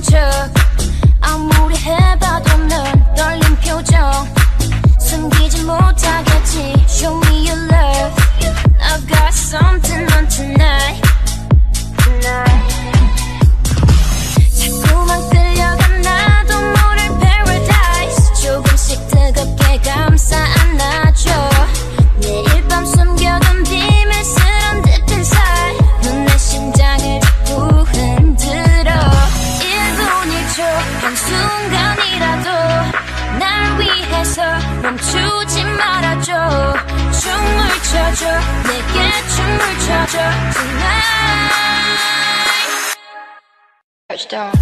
없는 척 아무리 해봐도 넌 떨린 표정 숨기지 못하겠지 Show me your love I've got something on tonight Tonight 자꾸만 끌려가 나도 모를 paradise 조금씩 뜨겁게 감싸 순간이라도 날 위해서 멈추지 말아줘. 춤을 춰줘. 내게 춤을 춰줘. Tonight. Touchdown